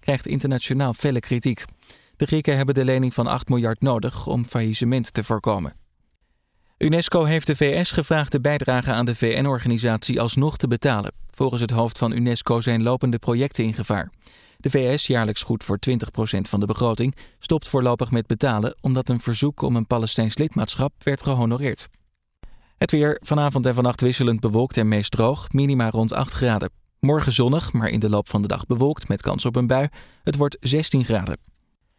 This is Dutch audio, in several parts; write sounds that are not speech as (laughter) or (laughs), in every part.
krijgt internationaal felle kritiek. De Grieken hebben de lening van 8 miljard nodig om faillissement te voorkomen. UNESCO heeft de VS gevraagd de bijdrage aan de VN-organisatie alsnog te betalen. Volgens het hoofd van UNESCO zijn lopende projecten in gevaar. De VS, jaarlijks goed voor 20% van de begroting, stopt voorlopig met betalen omdat een verzoek om een Palestijns lidmaatschap werd gehonoreerd. Het weer vanavond en vannacht wisselend bewolkt en meest droog, minima rond 8 graden. Morgen zonnig, maar in de loop van de dag bewolkt met kans op een bui. Het wordt 16 graden.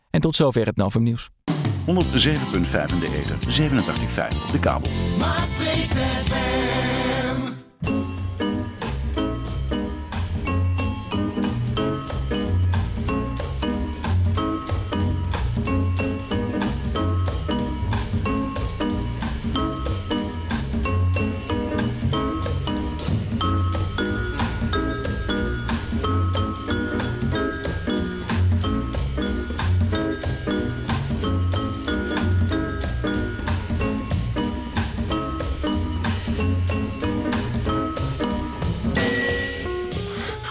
En tot zover het Novum Nieuws. 107.5 in de ether, 87.5 op de kabel. Maastricht FM.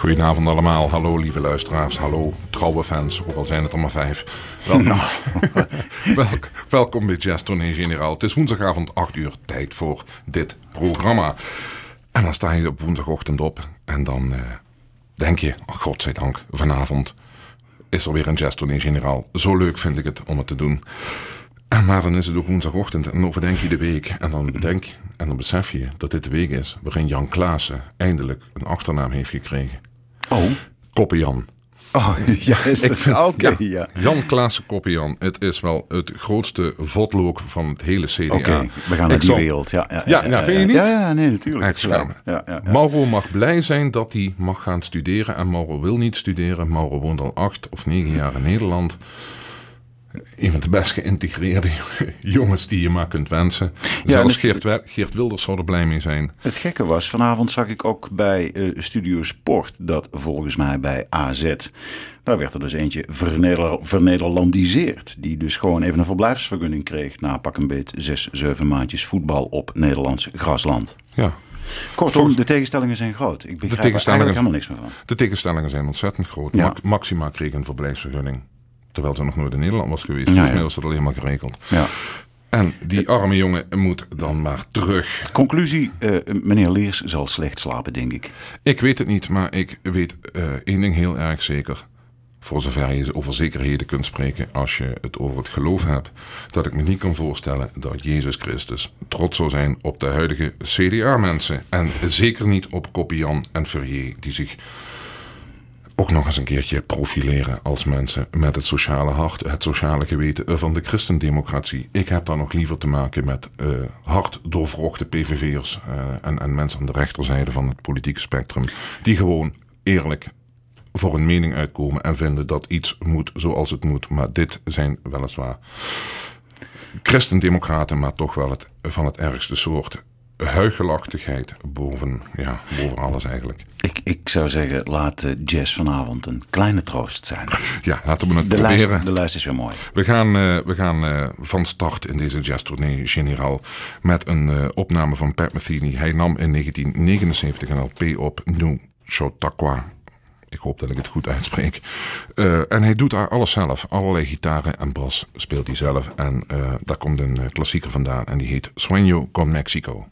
Goedenavond allemaal. Hallo lieve luisteraars. Hallo trouwe fans, ook al zijn het er maar vijf. Welkom, (laughs) Welk, welkom bij Jazz Tournee Generaal. Het is woensdagavond 8 uur tijd voor dit programma. En dan sta je op woensdagochtend op en dan eh, denk je, oh, godzijdank, vanavond is er weer een Jazz Tournee Generaal. Zo leuk vind ik het om het te doen. En maar dan is het ook woensdagochtend en dan overdenk je de week. En dan bedenk en dan besef je dat dit de week is waarin Jan Klaassen eindelijk een achternaam heeft gekregen. Oh, Koppenjan. oh (laughs) ja, vind- Oké, ja. Jan Klaassen Koppenjan. Het is wel het grootste vodlook van het hele CDA. Oké, we gaan naar die zal- wereld. Ja, ja, Ja, ja, vind je niet? Ja, ja, nee, natuurlijk. Ja, ja, ja. Mauro mag blij zijn dat hij mag gaan studeren. En Mauro wil niet studeren. Mauro woont al acht of negen jaar in Nederland. Een van de best geïntegreerde (laughs) jongens die je maar kunt wensen. en Zelfs het- Geert, Wilders zou er blij mee zijn. Het gekke was, vanavond zag ik ook bij eh, Studio Sport dat volgens mij bij AZ. Daar werd er dus eentje verneder, vernederlandiseerd. Die dus gewoon even een verblijfsvergunning kreeg na pak een beet zes, zeven maandjes voetbal op Nederlands grasland. Ja, Kortom, Volgens- de tegenstellingen zijn groot. Ik begrijp er eigenlijk helemaal niks meer van. de tegenstellingen zijn ontzettend groot. Ja. Ma- Maxima kreeg een verblijfsvergunning. Terwijl ze nog nooit in Nederland was geweest. Ja, Volgens mij was dat alleen maar geregeld. Ja. En die arme jongen moet dan maar terug. Conclusie, eh, meneer Leers zal slecht slapen, denk ik. Ik weet het niet, maar ik weet eh, één ding heel erg zeker. Voor zover je over zekerheden kunt spreken als je het over het geloof hebt. Dat ik me niet kan voorstellen dat Jezus Christus trots zou zijn op de huidige CDA-mensen. En zeker niet op Koppian en Ferrier, die zich ook nog eens een keertje profileren als mensen met het sociale hart, het sociale geweten van de christendemocratie. Ik heb daar nog liever te maken met eh, hard doorvrochte PVV'ers eh, en, en mensen aan de rechterzijde van het politieke spectrum, die gewoon eerlijk voor een mening uitkomen en vinden dat iets moet zoals het moet. Maar dit zijn weliswaar christendemocraten, maar toch wel het, van het ergste soort. Huigelachtigheid boven, ja, boven alles eigenlijk. Ik, ik zou zeggen, laat jazz vanavond een kleine troost zijn. (laughs) Ja, laten we het De proberen. lijst, de lijst is weer mooi. We gaan, eh, we gaan eh, van start in deze jazztournee generaal met een eh, opname van Pat Metheny. Hij nam in 1979 een LP op New Chautauqua. Ik hoop dat ik het goed uitspreek. En hij doet daar alles zelf. Allerlei gitaren en bas speelt hij zelf. En daar komt een klassieker vandaan en die heet Sueño con Mexico.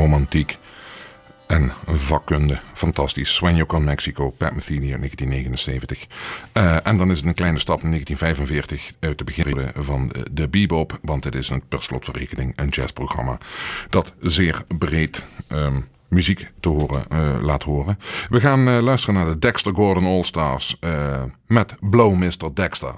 Romantiek en vakkunde. Fantastisch. Sueño con Mexico, Pat Metheny 1979. Uh, en dan is het een kleine stap in 1945 uit de begin van de bebop, want het is een per slotverrekening een jazzprogramma dat zeer breed um, muziek te horen, uh, laat horen. We gaan luisteren naar de Dexter Gordon All Stars met Blow Mr. Dexter.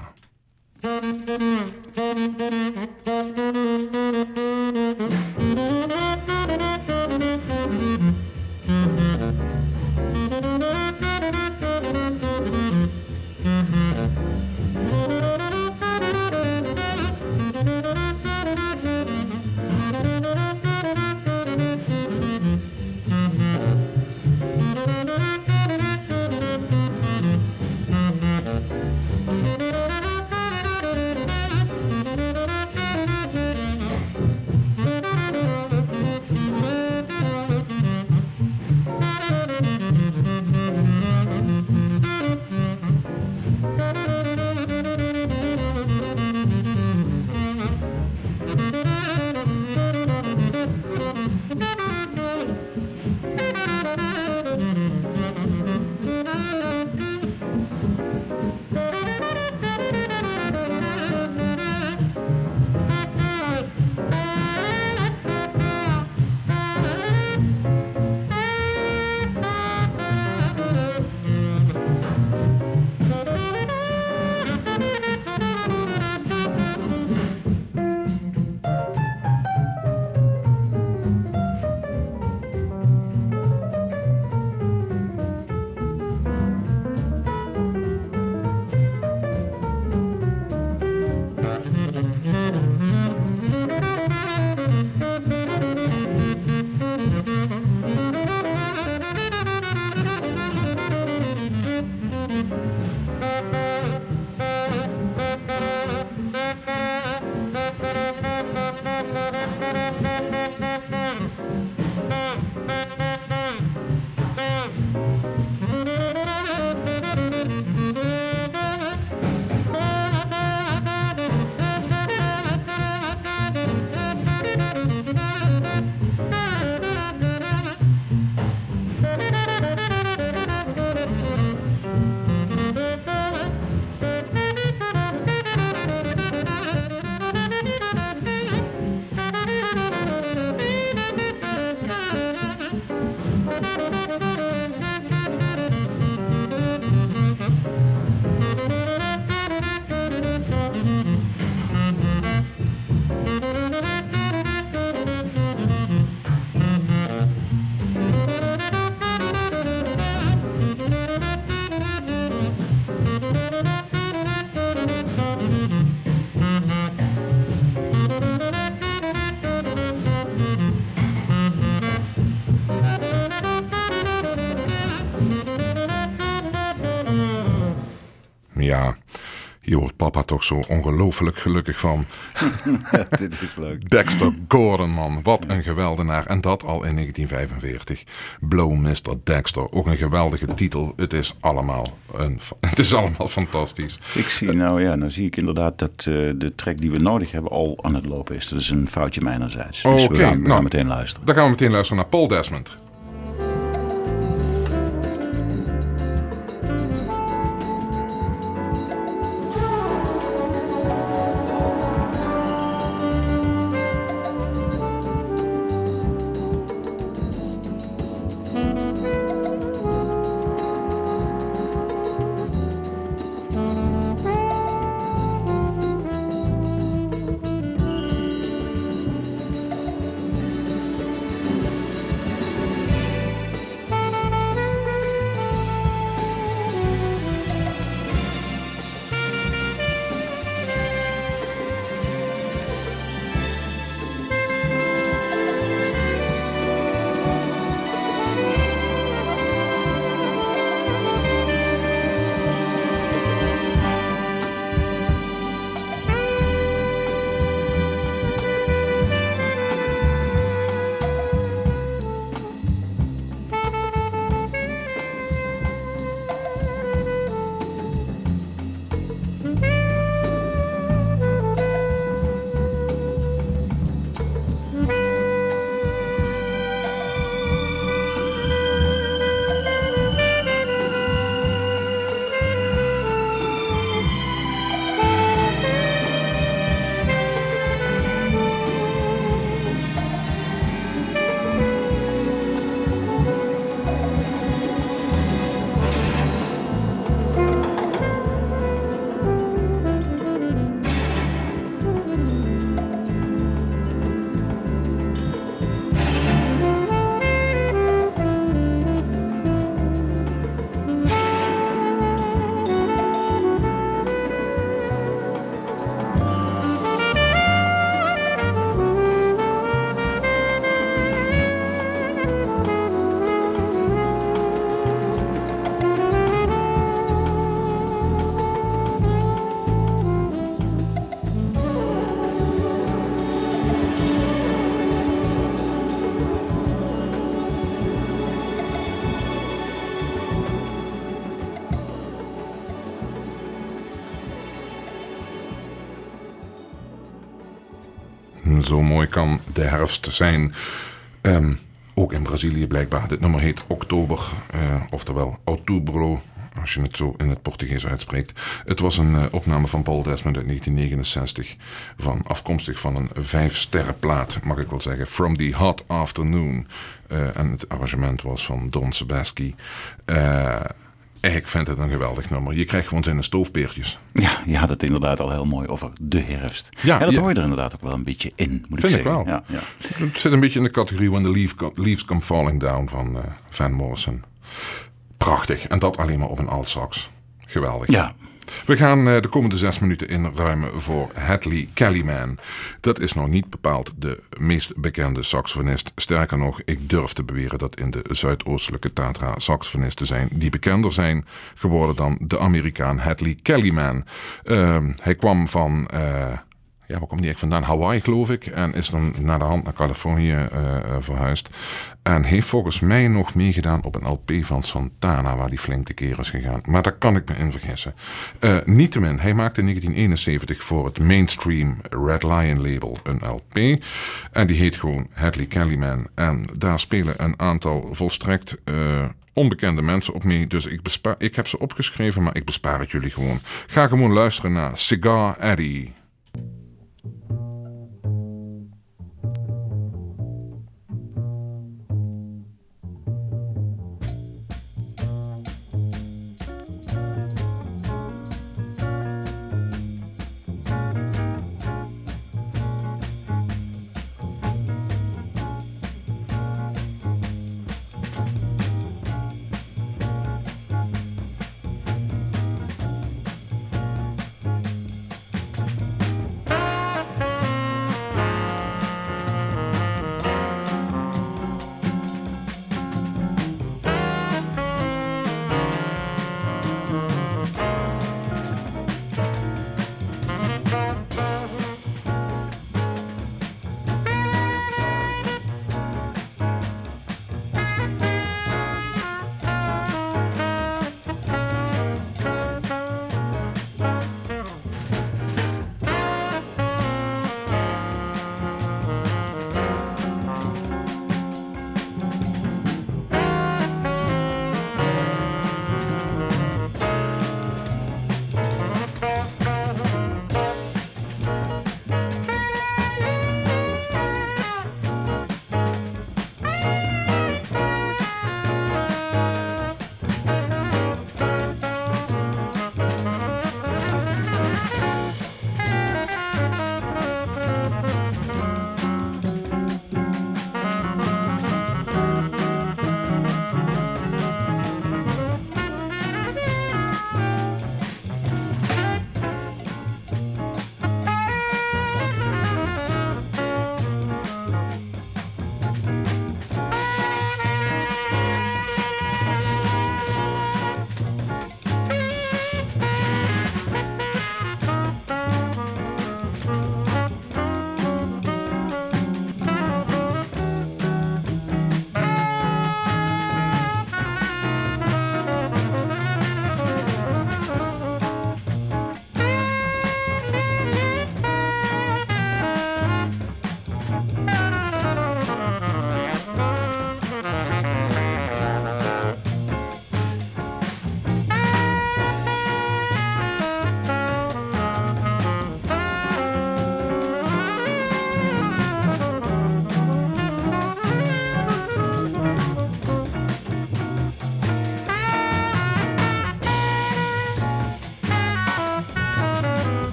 Ja, hier wordt papa toch zo ongelooflijk gelukkig van. (laughs) Dit is leuk. Dexter Gordon, man. Wat een geweldenaar. En dat al in 1945. Blow Mr. Dexter. Ook een geweldige titel. Het is allemaal, een, (laughs) het is allemaal fantastisch. Ik zie nou, ja, nou zie ik inderdaad dat eh, de track die we nodig hebben al aan het lopen is. Dat is een foutje mijnerzijds. Dus Oké, we gaan, we gaan nou. meteen luisteren. Dan gaan we meteen luisteren naar Paul Desmond. Zo mooi kan de herfst zijn. Ehm, ook in Brazilië blijkbaar. Dit nummer heet Oktober, eh, oftewel Outubro, als je het zo in het Portugees uitspreekt. Het was een eh, opname van Paul Desmond uit 1969, van, afkomstig van een vijfsterrenplaat, mag ik wel zeggen, From the Hot Afternoon. Eh, en het arrangement was van Don Sebaski. Ik vind het een geweldig nummer. Je krijgt gewoon zijn stoofpeertjes. Ja, je had het inderdaad al heel mooi over de herfst. Ja, en dat ja. hoor je er inderdaad ook wel een beetje in, moet Vind ik ik zeggen. wel. Ja, ja. Het zit een beetje in de categorie When the leaf Leaves Come Falling Down van eh, Van Morrison. Prachtig. En dat alleen maar op een alt-sax. Geweldig. ja, We gaan eh, de komende zes minuten inruimen voor Hadley Kellyman. Dat is nog niet bepaald de meest bekende saxofonist. Sterker nog, ik durf te beweren dat in de Zuidoostelijke Tatra saxofonisten zijn die bekender zijn geworden dan de Amerikaan Hadley Kellyman. Ehm, hij kwam van. eh, ja, waar komt die echt vandaan? Hawaii, geloof ik. En is dan naar de hand naar Californië eh, verhuisd. En heeft volgens mij nog meegedaan op een LP van Santana, waar die flink tekeer is gegaan. Maar daar kan ik me in vergissen. Eh niettemin, hij maakte in 1971 voor het mainstream Red Lion label een LP. En die heet gewoon Hadley Kellyman. En daar spelen een aantal volstrekt... onbekende mensen op mee. Dus ik, bespaar, ik heb ze opgeschreven, maar ik bespaar het jullie gewoon. Ga gewoon luisteren naar Cigar Eddie. En heel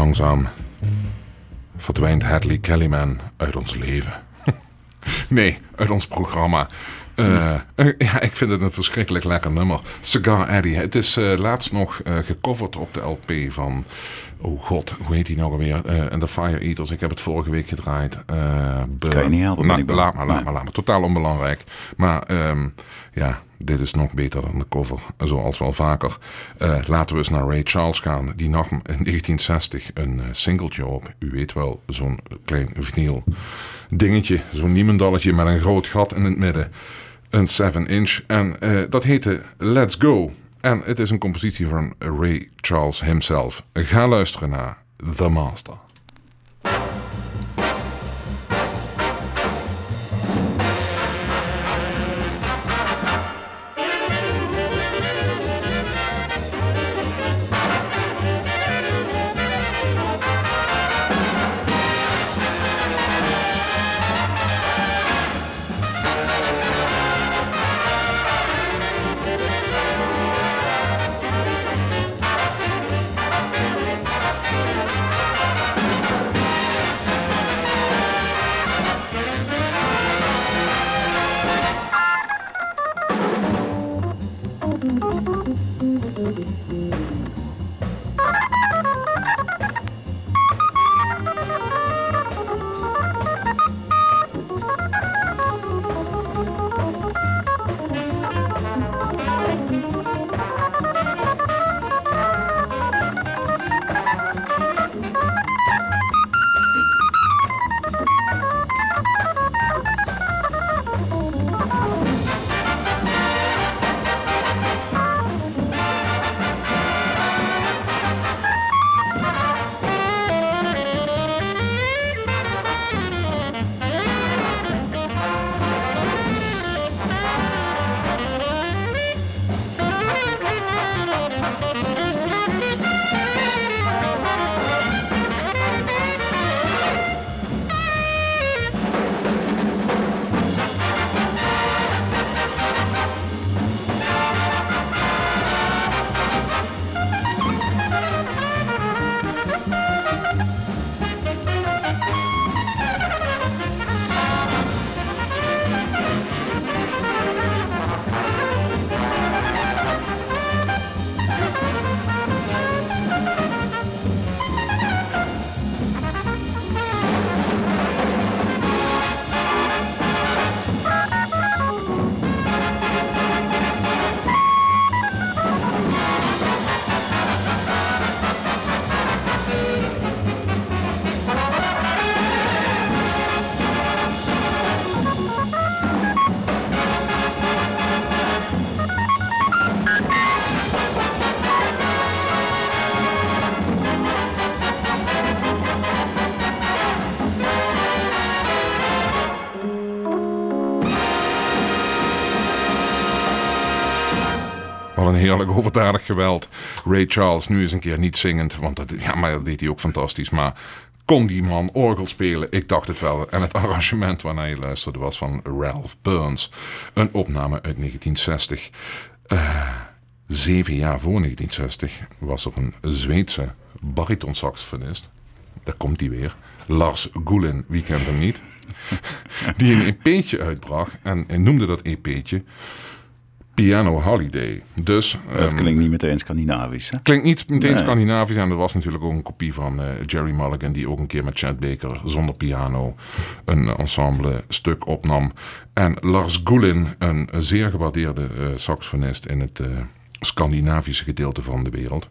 langzaam verdwijnt Hadley Kellyman uit ons leven. (laughs) nee, uit ons programma. Eh, eh, ja, ik vind het een verschrikkelijk lekker nummer. Cigar Eddie. Het is eh, laatst nog gecoverd op de LP van... Oh god, hoe heet die nou alweer? Eh, En The Fire Eaters. Ik heb het vorige week gedraaid. Be- Kan je niet helpen, Nou, laat maar, laat maar, laat maar. Totaal onbelangrijk. Maar ehm, ja, dit is nog beter dan de cover. Zoals wel vaker. Eh, laten we eens naar Ray Charles gaan. Die nam in 1960 een singeltje op. U weet wel, zo'n klein vinyl dingetje. Zo'n niemendalletje met een groot gat in het midden. Een 7 inch. En dat heette Let's Go. En het is een compositie van Ray Charles himself. Ga luisteren naar The Master. Overdadig geweld. Ray Charles nu eens een keer niet zingend, want dat, ja, maar dat deed hij ook fantastisch. Maar kon die man orgel spelen? Ik dacht het wel. En het (laughs) arrangement waarnaar je luisterde was van Ralph Burns. Een opname uit 1960. Eh, zeven jaar voor 1960 was er een Zweedse baritonsaxofonist. Daar komt hij weer. Lars Gulin, wie kent hem niet? (laughs) Die een EP'tje uitbracht en, en noemde dat EP'tje Piano Holiday. Dus, Dat ehm, klinkt niet meteen Scandinavisch. Hè? Klinkt niet meteen Nee. Scandinavisch. En dat was natuurlijk ook een kopie van eh, Jerry Mulligan, die ook een keer met Chad Baker zonder piano een ensemble stuk opnam. En Lars Gullin, een zeer gewaardeerde eh, saxofonist in het eh, Scandinavische gedeelte van de wereld.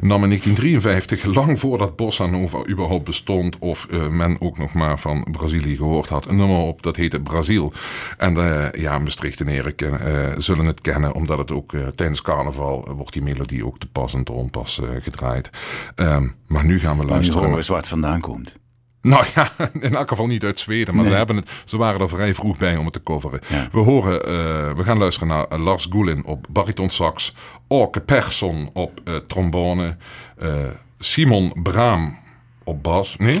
Nam in 1953, lang voordat Bossa Nova überhaupt bestond of eh, men ook nog maar van Brazilië gehoord had, een nummer op dat heette Brazil. En eh, ja, Maastrichtenaren ken- eh, zullen het kennen, omdat het ook tijdens carnaval wordt die melodie ook te pas en te onpas gedraaid. Ehm, maar nu gaan we Maar nu luisteren. horen we waar het vandaan komt. Nou ja, (laughs) in elk geval niet uit Zweden, maar Nee. ze, hebben het, ze waren er vrij vroeg bij om het te coveren. Ja. We, horen, eh, we gaan luisteren naar eh, Lars Gullin op bariton sax, Orke Persson op eh, trombone, Simon Braam op bas. Nee,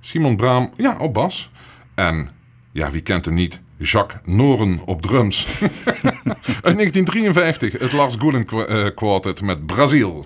Simon Braam, ja, op bas. En, ja, wie kent hem niet? Jacques Noren op drums. (laughs) Uit (laughs) 1953, het Lars eh, Quartet met Brazil.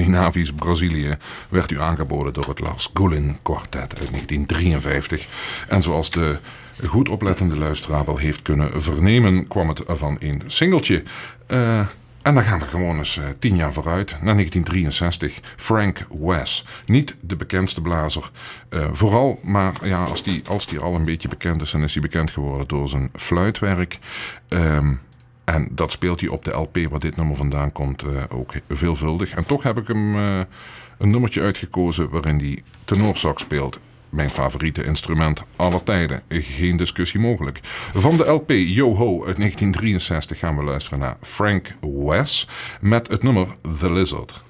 Scandinavisch Brazilië werd u aangeboden door het Lars Gullin Quartet uit 1953. En zoals de goed oplettende luisteraar wel heeft kunnen vernemen, kwam het van een singeltje. Eh, en dan gaan we gewoon eens eh, tien jaar vooruit, naar 1963. Frank West. Niet de bekendste blazer. eh, vooral, maar ja, als die, als die al een beetje bekend is, dan is hij bekend geworden door zijn fluitwerk. Ehm, en dat speelt hij op de LP waar dit nummer vandaan komt eh, ook veelvuldig. En toch heb ik hem eh, een nummertje uitgekozen waarin hij tenorsax speelt. Mijn favoriete instrument aller tijden. Geen discussie mogelijk. Van de LP Yoho uit 1963 gaan we luisteren naar Frank West met het nummer The Lizard.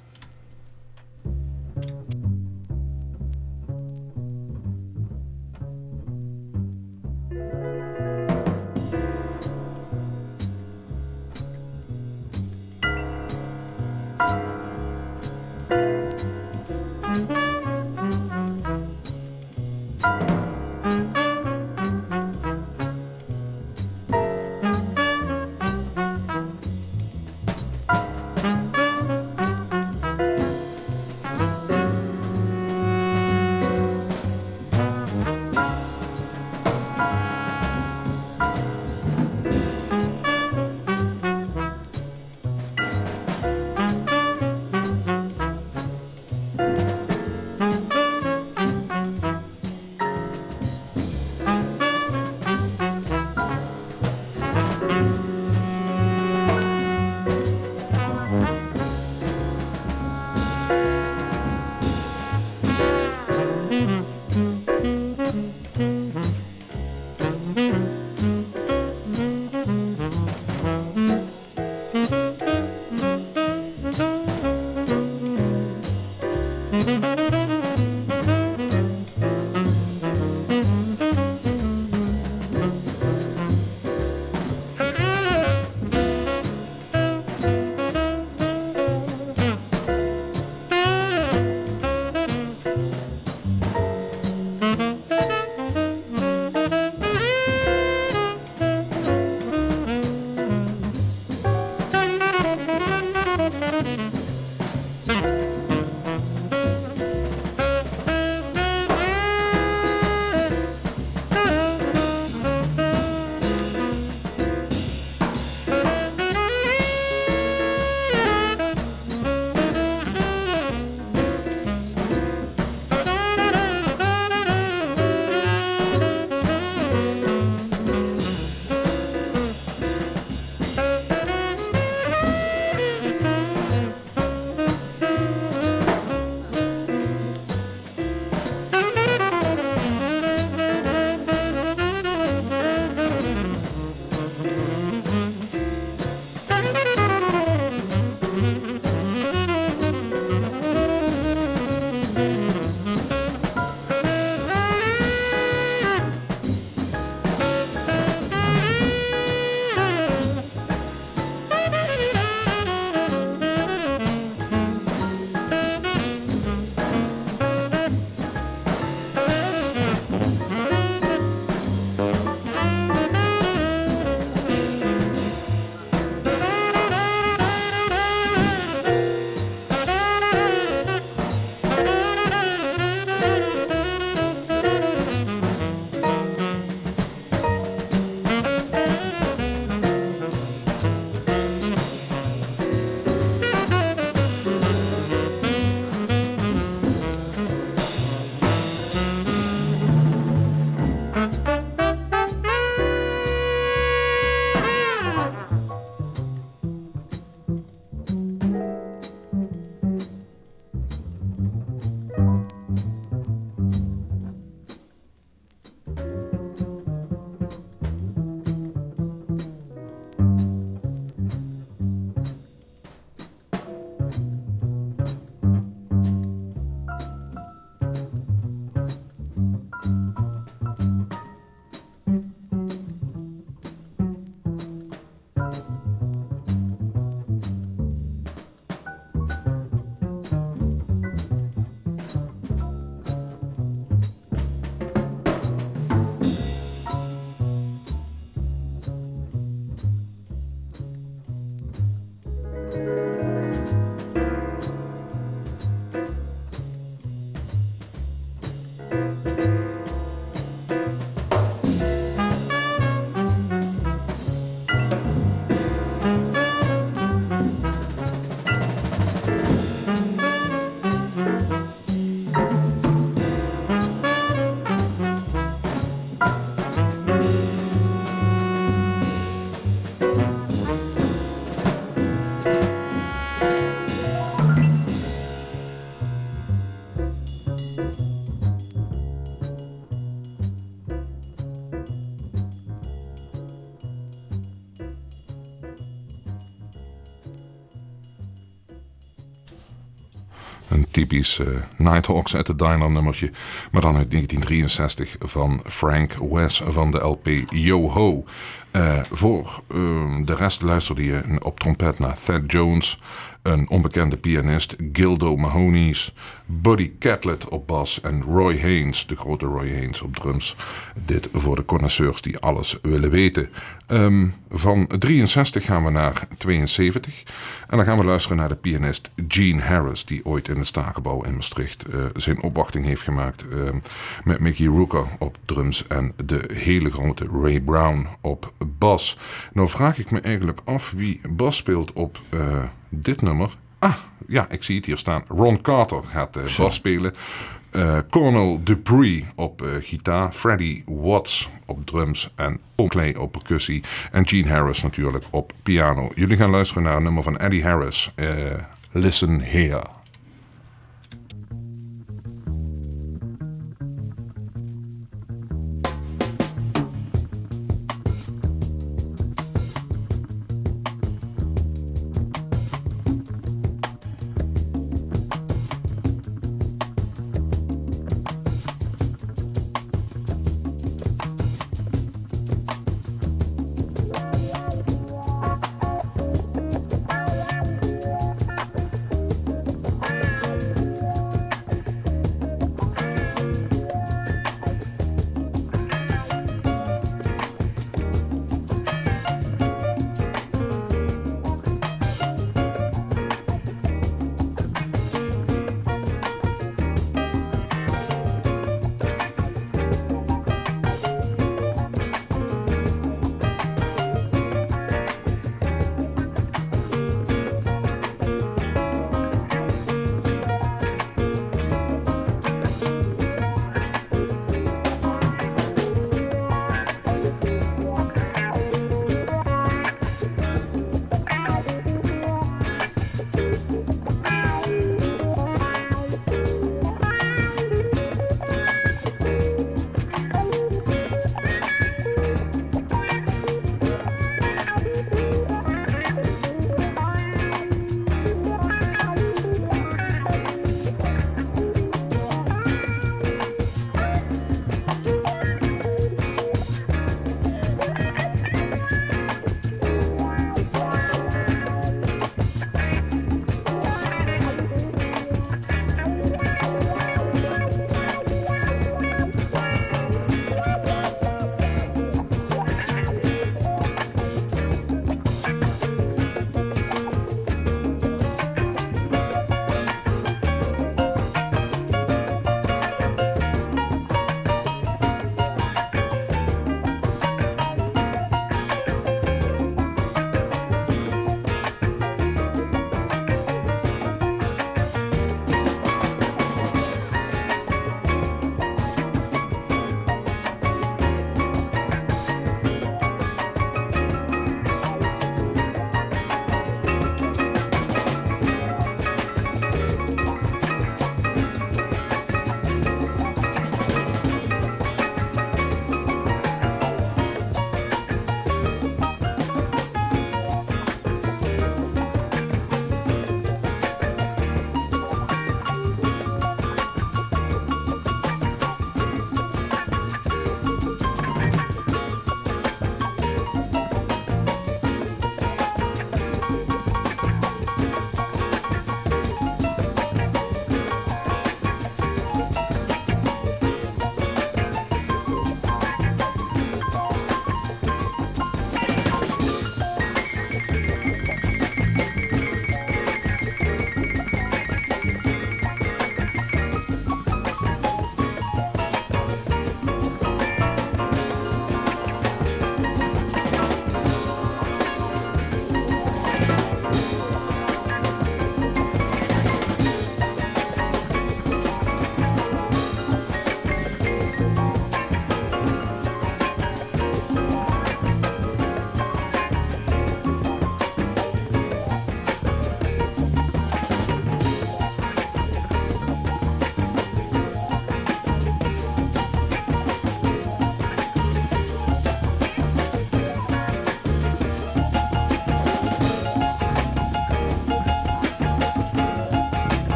Uh, Nighthawks at the Diner nummertje. Maar dan uit 1963 van Frank West van de LP Yo Ho. Uh, voor uh, de rest luisterde je op trompet naar Thad Jones een onbekende pianist, Gildo Mahoney's, Buddy Catlett op bas en Roy Haynes, de grote Roy Haynes op drums. Dit voor de connoisseurs die alles willen weten. Um, van 63 gaan we naar 72 en dan gaan we luisteren naar de pianist Gene Harris, die ooit in het Stakenbouw in Maastricht uh, zijn opwachting heeft gemaakt uh, met Mickey Rooker op drums en de hele grote Ray Brown op bas. Nou vraag ik me eigenlijk af wie bas speelt op uh, dit nummer. Ah, ja, ik zie het hier staan. Ron Carter gaat uh, bas spelen. Uh, Colonel Dupree op uh, gitaar, Freddie Watts op drums en Paul Clay op percussie en Gene Harris natuurlijk op piano. Jullie gaan luisteren naar een nummer van Eddie Harris, uh, Listen Here.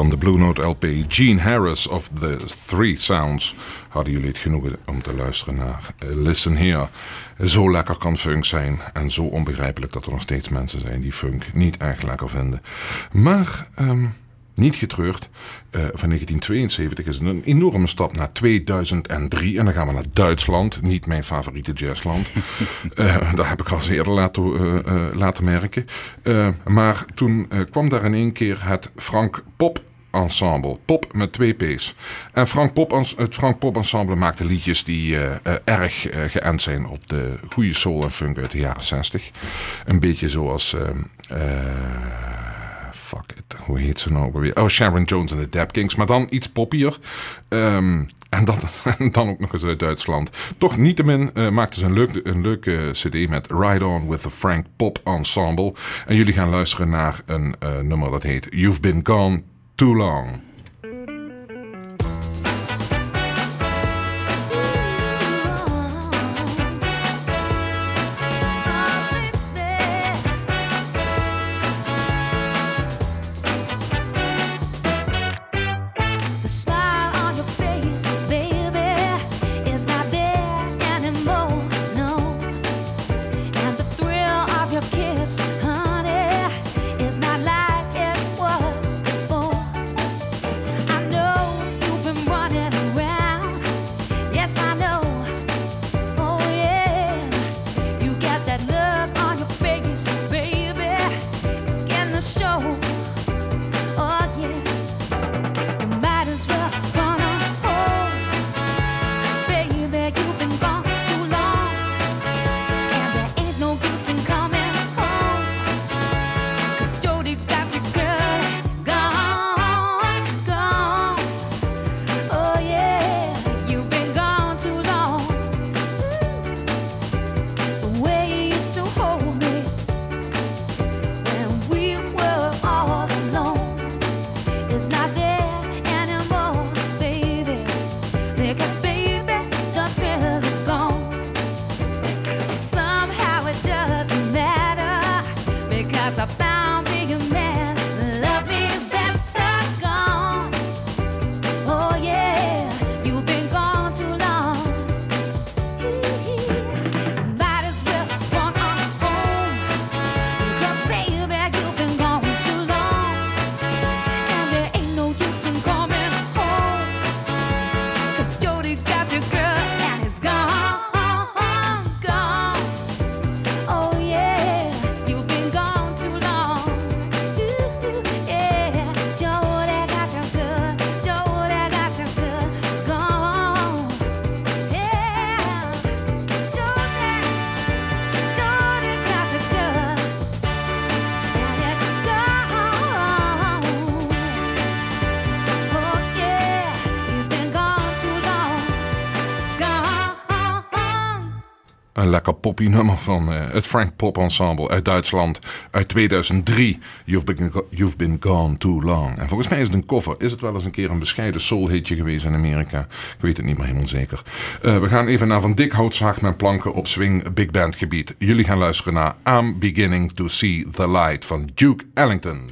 Van de Blue Note LP Gene Harris of The Three Sounds. Hadden jullie het genoegen om te luisteren naar eh, Listen Here. Zo lekker kan funk zijn en zo onbegrijpelijk dat er nog steeds mensen zijn die funk niet echt lekker vinden. Maar... Ehm, niet getreurd. Uh, van 1972 is het een enorme stap naar 2003. En dan gaan we naar Duitsland. Niet mijn favoriete jazzland. uh, (laughs) dat heb ik al eerder laten, uh, laten merken. maar toen kwam daar in één keer het Frank Pop Ensemble. Pop met twee P's. En Frank Pop, het Frank Pop Ensemble maakte liedjes die erg geënt zijn op de goede soul en funk uit de jaren 60. Een beetje zoals fuck it, hoe heet ze nou weer? Oh, Sharon Jones en de Dap Kings, maar dan iets poppier. Um, en, dan, (laughs) dan ook nog eens uit Duitsland. Toch niettemin uh, maakte ze een, leuk, een leuke cd met Ride On with the Frank Pop Ensemble. En jullie gaan luisteren naar een nummer dat heet You've Been Gone Too Long. Lekker poppy nummer van uh, het Frank Pop Ensemble uit Duitsland uit 2003. You've been, you've been Gone Too Long. En volgens mij is het een cover. Is het wel eens een keer een bescheiden soul-hitje geweest in Amerika? Ik weet het niet meer helemaal zeker. Uh, we gaan even naar Van Dik Houtzaag met planken op swing big band gebied. Jullie gaan luisteren naar I'm Beginning to See the Light van Duke Ellington.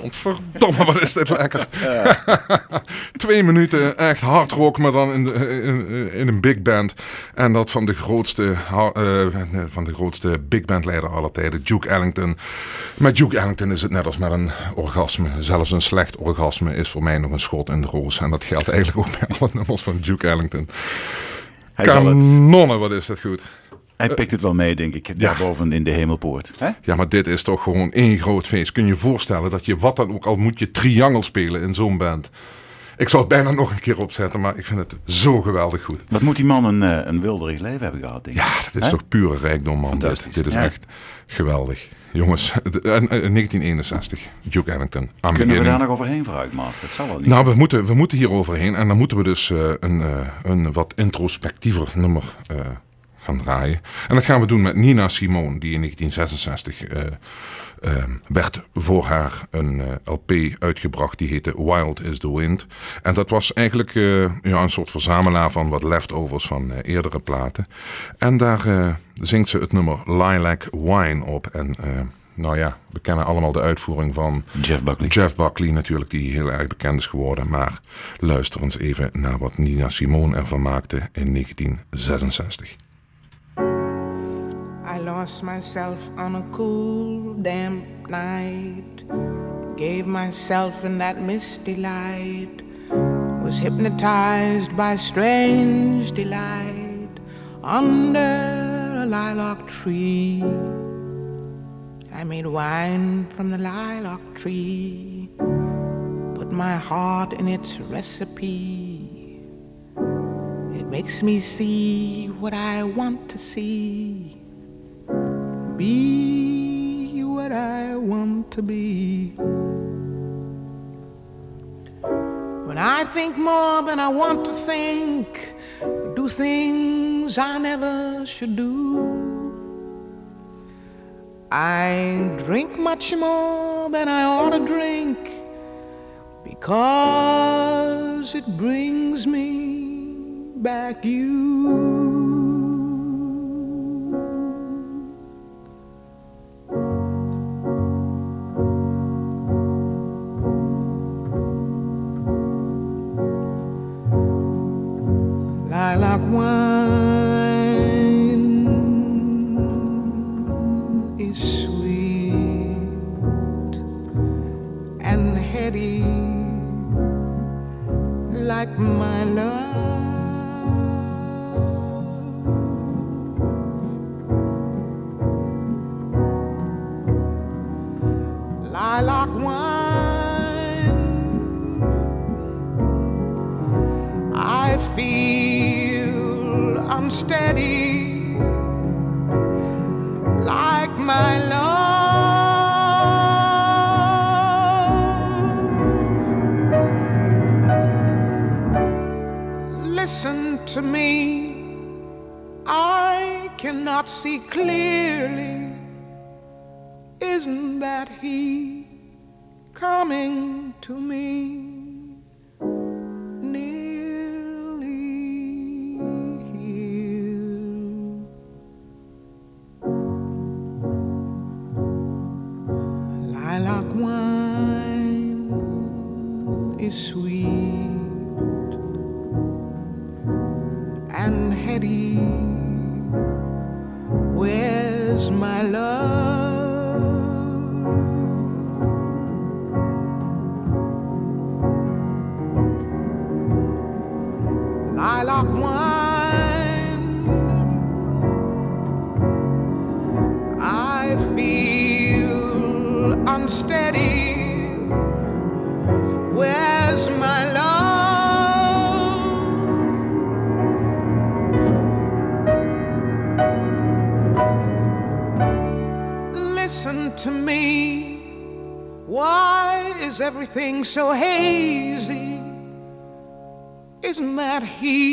Godverdomme, wat is dit lekker. (laughs) Twee minuten echt hard rock, maar dan in, de- in, in een big band. En dat van de grootste, ha- eh, van de grootste big band leider aller tijden, Duke Ellington. Met Duke Ellington is het net als met een orgasme. Zelfs een slecht orgasme is voor mij nog een schot in de roos. En dat geldt eigenlijk ook bij alle nummers van Duke Ellington. Hij, zal het, Kanonnen, wat is dat goed. Hij pikt het wel mee, denk ik. Daarboven in de hemelpoort. Hè? Ja, maar dit is toch gewoon één groot feest. Kun je je voorstellen dat je wat dan ook al moet je triangel spelen in zo'n band. Ik zal het bijna nog een keer opzetten, maar ik vind het zo geweldig goed. Wat moet die man een, eh, een wilderig leven hebben gehad, denk ik. Ja, dat is toch pure rijkdom, man. Dit, dit is ja. echt geweldig. Jongens, de- eh, eh, 1961, Duke Ellington. Kunnen we daar nog overheen vooruit, Mark? Dat zal wel niet. Nou, we moeten, we moeten hier overheen en dan moeten we dus eh, een, eh, een wat introspectiever nummer eh, gaan draaien. En dat gaan we doen met Nina Simone, die in 1966 eh, eh, werd voor haar een eh, LP uitgebracht. Die heette Wild is the Wind. En dat was eigenlijk ja, een soort verzamelaar van wat leftovers van eerdere platen. En daar zingt ze het nummer Lilac Wine op. En nou ja, we kennen allemaal de uitvoering van Jeff Buckley. Jeff Buckley natuurlijk, die heel erg bekend is geworden. Maar luister eens even naar wat Nina Simone ervan maakte in 1966. I lost myself on a cool, damp night. Gave myself in that misty light. Was hypnotized by strange delight under a lilac tree. I made wine from the lilac tree. Put my heart in its recipe. It makes me see what I want to see. Be what I want to be. When I think more than I want to think, do things I never should do. I drink much more than I ought to drink because it brings me back you. My love? So hazy? Isn't that he?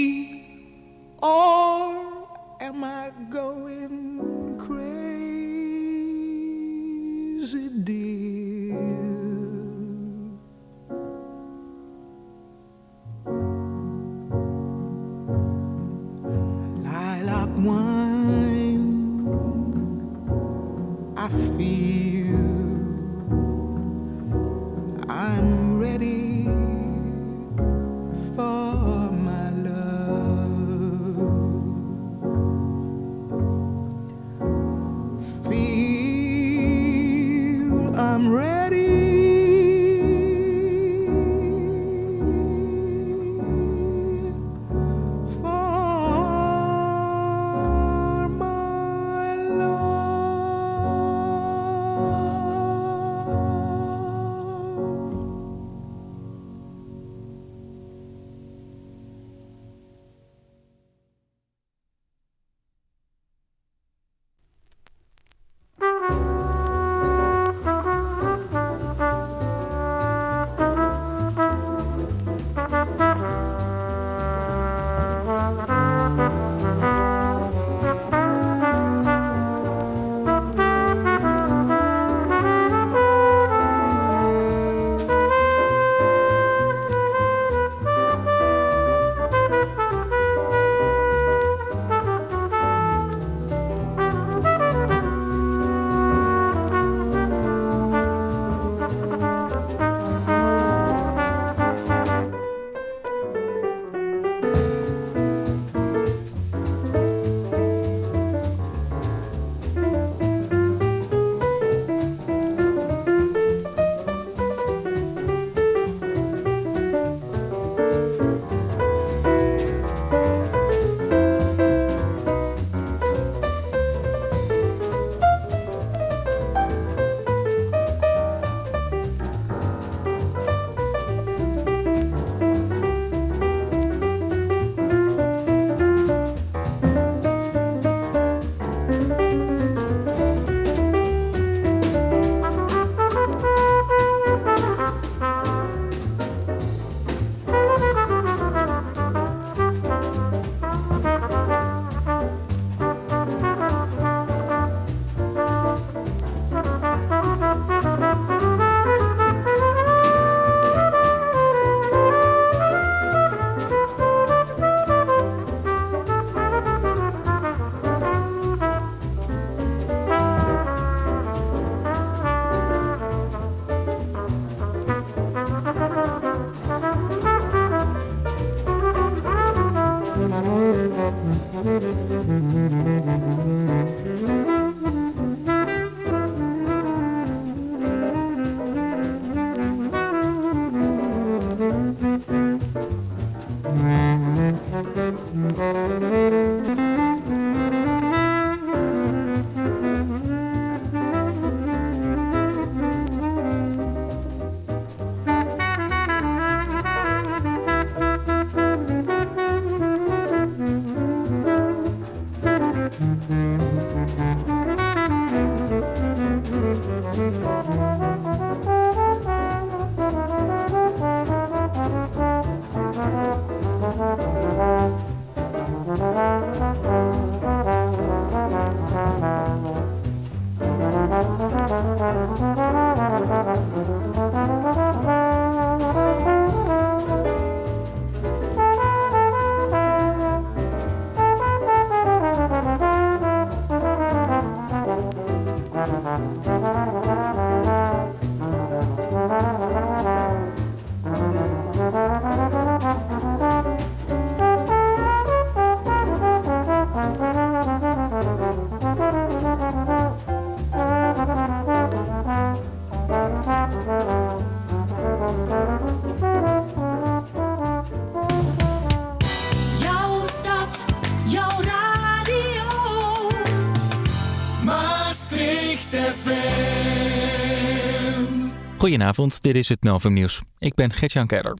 Goedenavond, dit is het Novum Nieuws. Ik ben Gertjan Keller.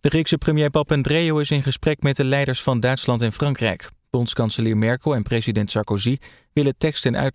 De Griekse premier Papandreou is in gesprek met de leiders van Duitsland en Frankrijk. Bondskanselier Merkel en president Sarkozy willen tekst en uitleg